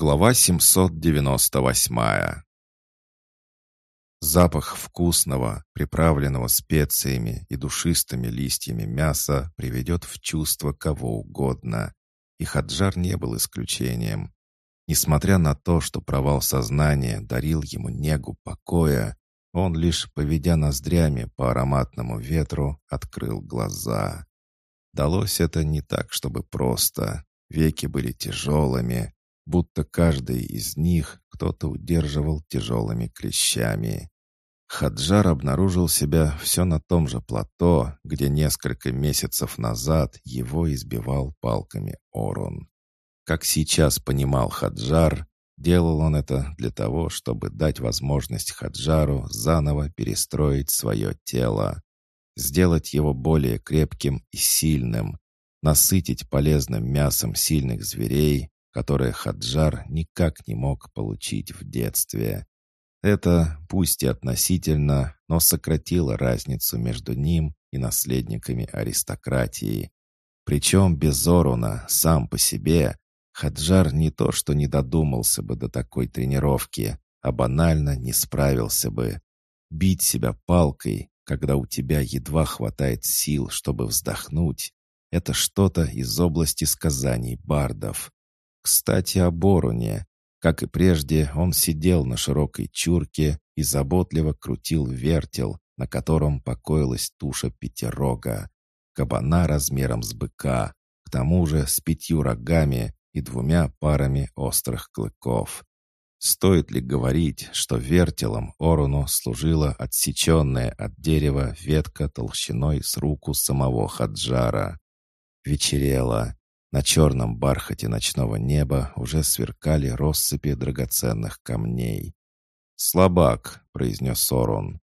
Глава 798 Запах вкусного, приправленного специями и душистыми листьями мяса приведет в чувство кого угодно. И Хаджар не был исключением. Несмотря на то, что провал сознания дарил ему негу покоя, он лишь, поведя ноздрями по ароматному ветру, открыл глаза. Далось это не так, чтобы просто. Веки были тяжелыми, будто каждый из них кто-то удерживал тяжелыми клещами. Хаджар обнаружил себя все на том же плато, где несколько месяцев назад его избивал палками Орун. Как сейчас понимал Хаджар, делал он это для того, чтобы дать возможность Хаджару заново перестроить свое тело, сделать его более крепким и сильным, насытить полезным мясом сильных зверей, которое Хаджар никак не мог получить в детстве. Это, пусть и относительно, но сократило разницу между ним и наследниками аристократии. Причем без Оруна, сам по себе, Хаджар не то что не додумался бы до такой тренировки, а банально не справился бы. Бить себя палкой, когда у тебя едва хватает сил, чтобы вздохнуть, это что-то из области сказаний бардов. Кстати, о Боруне. Как и прежде, он сидел на широкой чурке и заботливо крутил вертел, на котором покоилась туша пятерога. Кабана размером с быка, к тому же с пятью рогами и двумя парами острых клыков. Стоит ли говорить, что вертелом Оруну служила отсеченная от дерева ветка толщиной с руку самого Хаджара? Вечерело. На черном бархате ночного неба уже сверкали россыпи драгоценных камней. «Слабак», — произнес Сорон.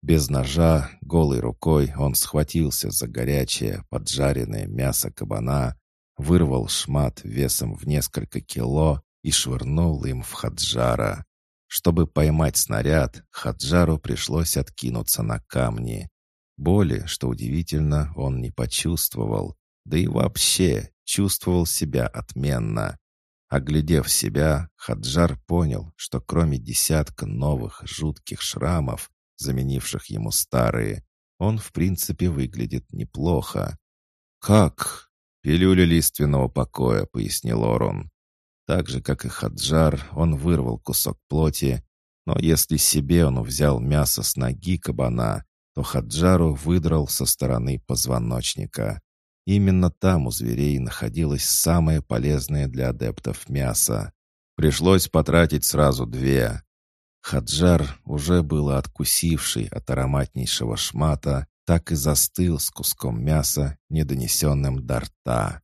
Без ножа, голой рукой он схватился за горячее, поджаренное мясо кабана, вырвал шмат весом в несколько кило и швырнул им в Хаджара. Чтобы поймать снаряд, Хаджару пришлось откинуться на камни. Боли, что удивительно, он не почувствовал, да и вообще чувствовал себя отменно. Оглядев себя, Хаджар понял, что кроме десятка новых жутких шрамов, заменивших ему старые, он в принципе выглядит неплохо. «Как?» «Пилюля лиственного покоя», — пояснил Орон. Так же, как и Хаджар, он вырвал кусок плоти, но если себе он взял мясо с ноги кабана, то Хаджару выдрал со стороны позвоночника. Именно там у зверей находилось самое полезное для адептов мясо. Пришлось потратить сразу две. Хаджар, уже было откусивший от ароматнейшего шмата, так и застыл с куском мяса, недонесенным до рта.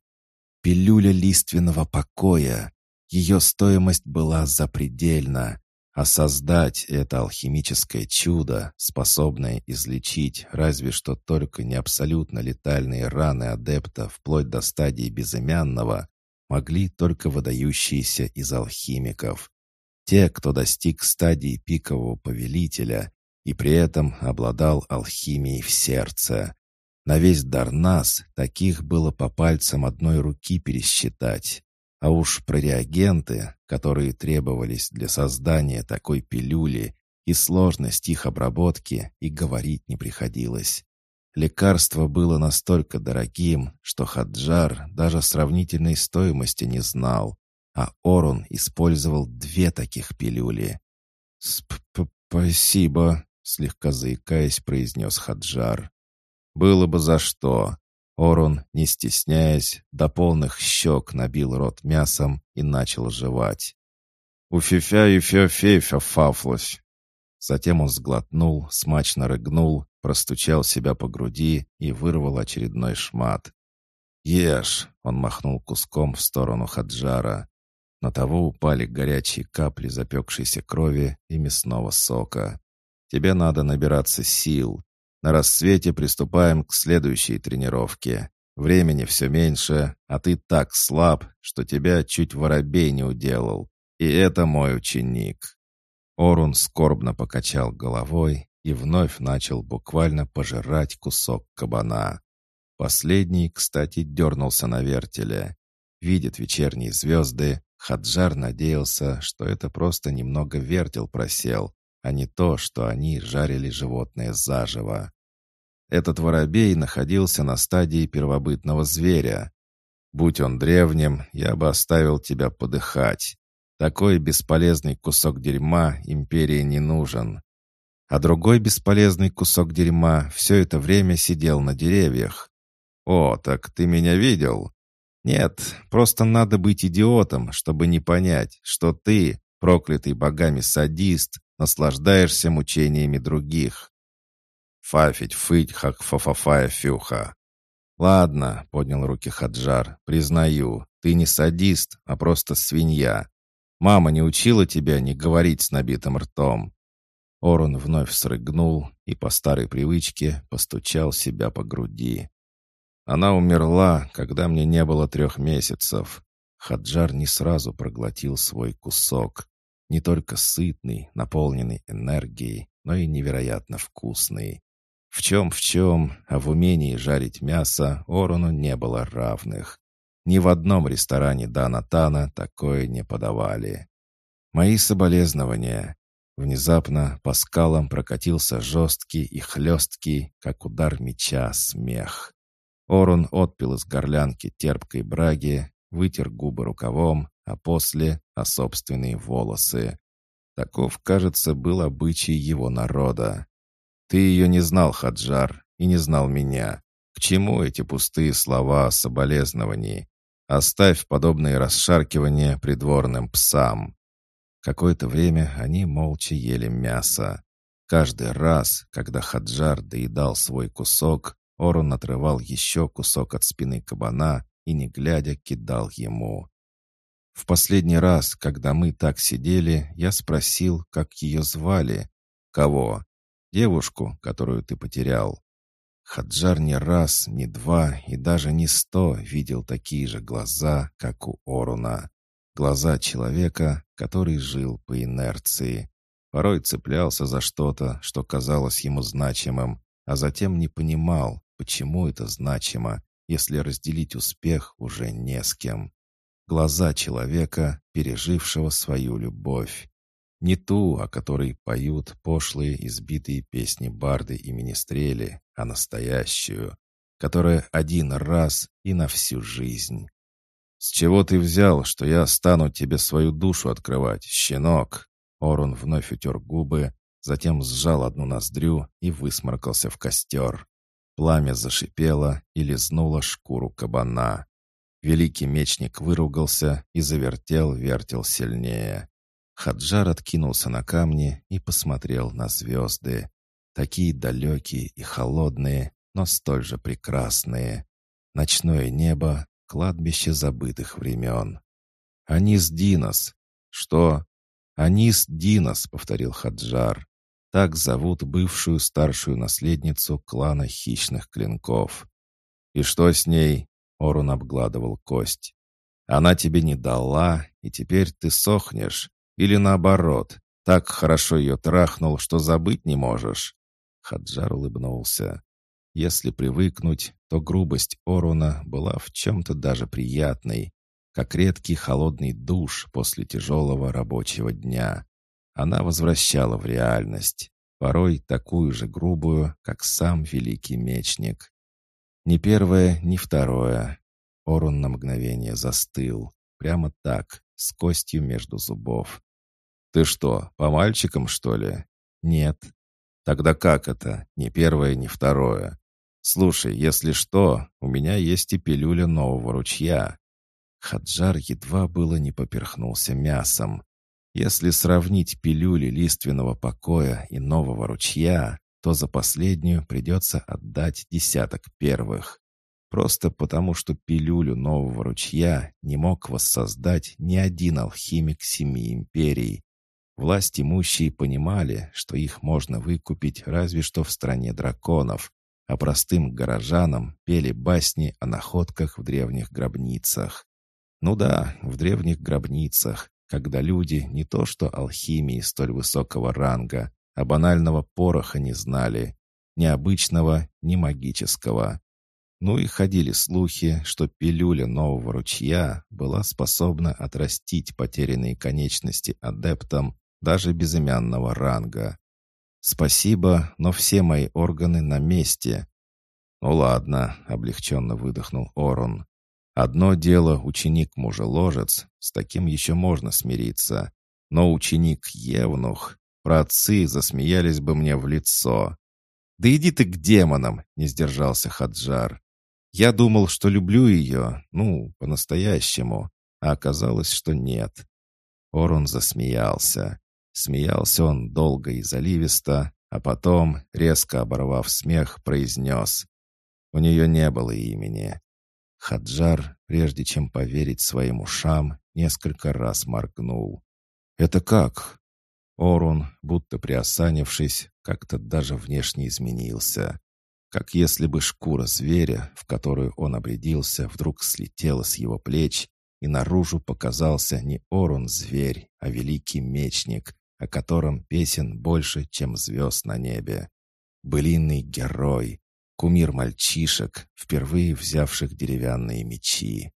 Пилюля лиственного покоя. Ее стоимость была запредельна. А создать это алхимическое чудо, способное излечить разве что только не абсолютно летальные раны адепта вплоть до стадии безымянного, могли только выдающиеся из алхимиков. Те, кто достиг стадии пикового повелителя и при этом обладал алхимией в сердце. На весь Дарнас таких было по пальцам одной руки пересчитать. А уж про реагенты, которые требовались для создания такой пилюли, и сложность их обработки и говорить не приходилось. Лекарство было настолько дорогим, что Хаджар даже сравнительной стоимости не знал, а Орун использовал две таких пилюли. «Спасибо», — слегка заикаясь, произнес Хаджар. «Было бы за что. Орун, не стесняясь, до полных щек набил рот мясом и начал жевать. «У фифя и феофефя фафлось!» Затем он сглотнул, смачно рыгнул, простучал себя по груди и вырвал очередной шмат. «Ешь!» — он махнул куском в сторону Хаджара. На того упали горячие капли запекшейся крови и мясного сока. «Тебе надо набираться сил, на рассвете приступаем к следующей тренировке. Времени все меньше, а ты так слаб, что тебя чуть воробей не уделал. И это мой ученик». Орун скорбно покачал головой и вновь начал буквально пожирать кусок кабана. Последний, кстати, дернулся на вертеле. Видит вечерние звезды, Хаджар надеялся, что это просто немного вертел просел, а не то, что они жарили животное заживо. Этот воробей находился на стадии первобытного зверя. Будь он древним, я бы оставил тебя подыхать. Такой бесполезный кусок дерьма империи не нужен. А другой бесполезный кусок дерьма все это время сидел на деревьях. «О, так ты меня видел?» «Нет, просто надо быть идиотом, чтобы не понять, что ты, проклятый богами садист, наслаждаешься мучениями других. Фафить, фыть, хак фафафая фюха. «Ладно», — поднял руки Хаджар, — «признаю, ты не садист, а просто свинья. Мама не учила тебя не говорить с набитым ртом». Орон вновь срыгнул и по старой привычке постучал себя по груди. «Она умерла, когда мне не было трех месяцев». Хаджар не сразу проглотил свой кусок. Не только сытный, наполненный энергией, но и невероятно вкусный. В чем в чем, а в умении жарить мясо Орону не было равных. Ни в одном ресторане Данатана такое не подавали. Мои соболезнования. Внезапно по скалам прокатился жесткий и хлесткий, как удар меча, смех. Орун отпил из горлянки терпкой браги, вытер губы рукавом, а после — о собственные волосы. Таков, кажется, был обычай его народа. Ты ее не знал, Хаджар, и не знал меня. К чему эти пустые слова о соболезновании? Оставь подобные расшаркивания придворным псам. Какое-то время они молча ели мясо. Каждый раз, когда Хаджар доедал свой кусок, Орун отрывал еще кусок от спины кабана и, не глядя, кидал ему. В последний раз, когда мы так сидели, я спросил, как ее звали. Кого? Девушку, которую ты потерял. Хаджар не раз, не два и даже не сто видел такие же глаза, как у Оруна. Глаза человека, который жил по инерции. Порой цеплялся за что-то, что казалось ему значимым, а затем не понимал, почему это значимо, если разделить успех уже не с кем. Глаза человека, пережившего свою любовь. Не ту, о которой поют пошлые избитые песни барды и министрели, а настоящую, которая один раз и на всю жизнь. «С чего ты взял, что я стану тебе свою душу открывать, щенок?» Орун вновь утер губы, затем сжал одну ноздрю и высморкался в костер. Пламя зашипело и лизнуло шкуру кабана. Великий мечник выругался и завертел-вертел сильнее. Хаджар откинулся на камни и посмотрел на звезды. Такие далекие и холодные, но столь же прекрасные. Ночное небо — кладбище забытых времен. «Анис Динос!» «Что?» «Анис Динос», — повторил Хаджар. Так зовут бывшую старшую наследницу клана хищных клинков. «И что с ней?» — Орун обгладывал кость. «Она тебе не дала, и теперь ты сохнешь. Или наоборот, так хорошо ее трахнул, что забыть не можешь?» Хаджар улыбнулся. Если привыкнуть, то грубость Оруна была в чем-то даже приятной, как редкий холодный душ после тяжелого рабочего дня. Она возвращала в реальность, порой такую же грубую, как сам великий мечник. Ни первое, ни второе. Орун на мгновение застыл, прямо так, с костью между зубов. «Ты что, по мальчикам, что ли?» «Нет». «Тогда как это? Ни первое, ни второе?» «Слушай, если что, у меня есть и пилюля нового ручья». Хаджар едва было не поперхнулся мясом. Если сравнить пилюли лиственного покоя и нового ручья, то за последнюю придется отдать десяток первых. Просто потому, что пилюлю нового ручья не мог воссоздать ни один алхимик Семи Империй, Власть имущие понимали, что их можно выкупить разве что в стране драконов, а простым горожанам пели басни о находках в древних гробницах. Ну да, в древних гробницах, когда люди не то что алхимии столь высокого ранга, а банального пороха не знали, ни обычного, ни магического. Ну и ходили слухи, что пилюля нового ручья была способна отрастить потерянные конечности адептам даже безымянного ранга. «Спасибо, но все мои органы на месте». «Ну ладно», — облегченно выдохнул Орон. «Одно дело ученик-мужеложец, с таким еще можно смириться. Но ученик-евнух, праотцы засмеялись бы мне в лицо». «Да иди ты к демонам!» — не сдержался Хаджар. «Я думал, что люблю ее, ну, по-настоящему, а оказалось, что нет». Орон засмеялся. Смеялся он долго и заливисто, а потом, резко оборвав смех, произнес. У нее не было имени. Хаджар, прежде чем поверить своим ушам, несколько раз моргнул. «Это как?» Орун, будто приосанившись, как-то даже внешне изменился. Как если бы шкура зверя, в которую он обрядился, вдруг слетела с его плеч, и наружу показался не Орун-зверь, а великий мечник, о котором песен больше, чем звезд на небе. Былинный герой, кумир мальчишек, впервые взявших деревянные мечи.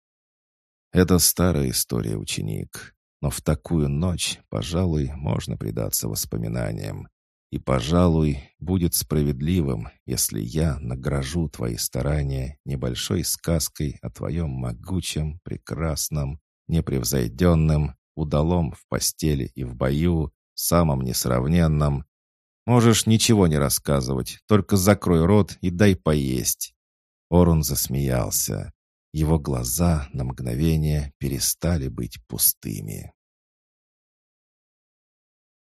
Это старая история, ученик. Но в такую ночь, пожалуй, можно предаться воспоминаниям. И, пожалуй, будет справедливым, если я награжу твои старания небольшой сказкой о твоем могучем, прекрасном, непревзойденном, удалом в постели и в бою, самом несравненном. Можешь ничего не рассказывать, только закрой рот и дай поесть». Орун засмеялся. Его глаза на мгновение перестали быть пустыми.